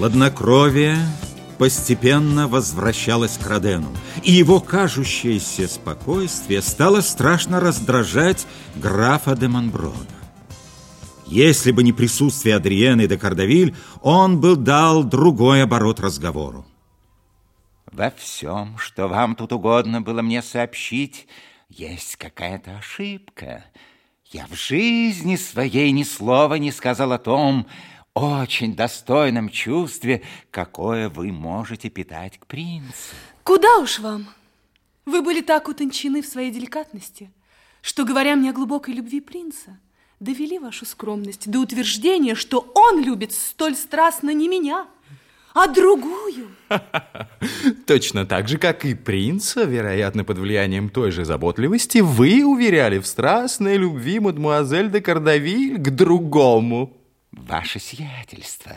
Хладнокровие постепенно возвращалось к Родену, и его кажущееся спокойствие стало страшно раздражать графа де Монброна. Если бы не присутствие Адриены де Кардавиль, он бы дал другой оборот разговору. Во всем, что вам тут угодно было мне сообщить, есть какая-то ошибка. Я в жизни своей ни слова не сказал о том очень достойном чувстве, какое вы можете питать к принцу. Куда уж вам? Вы были так утончены в своей деликатности, что, говоря мне о глубокой любви принца, довели вашу скромность до утверждения, что он любит столь страстно не меня, а другую. Точно так же, как и принца, вероятно, под влиянием той же заботливости, вы уверяли в страстной любви мадемуазель де Кардавиль к другому. Ваше сиятельство,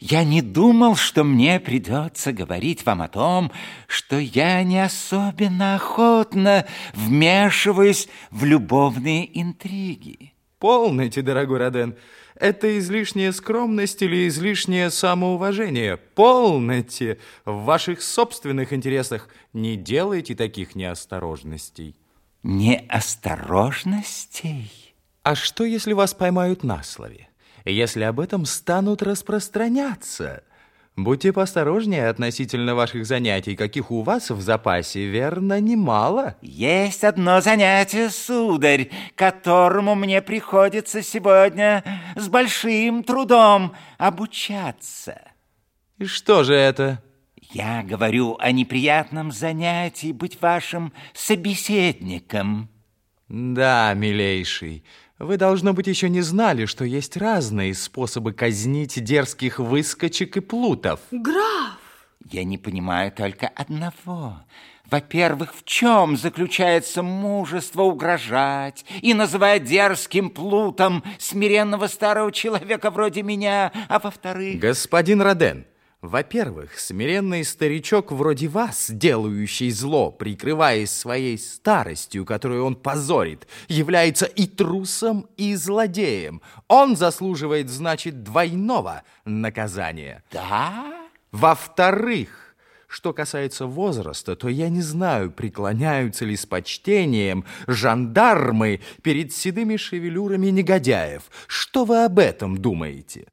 я не думал, что мне придется говорить вам о том, что я не особенно охотно вмешиваюсь в любовные интриги. Полноте, дорогой Роден, это излишняя скромность или излишнее самоуважение. Полноте, в ваших собственных интересах не делайте таких неосторожностей. Неосторожностей? А что, если вас поймают на слове? Если об этом станут распространяться – Будьте поосторожнее относительно ваших занятий, каких у вас в запасе, верно, немало. Есть одно занятие, сударь, которому мне приходится сегодня с большим трудом обучаться. И что же это? Я говорю о неприятном занятии быть вашим собеседником. Да, милейший, вы, должно быть, еще не знали, что есть разные способы казнить дерзких выскочек и плутов. Граф! Я не понимаю только одного. Во-первых, в чем заключается мужество угрожать и называть дерзким плутом смиренного старого человека вроде меня, а во-вторых... Господин Роден, во-первых, смиренный старичок вроде вас, делающий зло, прикрываясь своей старостью, которую он позорит, является и трусом, и злодеем. Он заслуживает, значит, двойного наказания. Да? Во-вторых, что касается возраста, то я не знаю, преклоняются ли с почтением жандармы перед седыми шевелюрами негодяев. Что вы об этом думаете?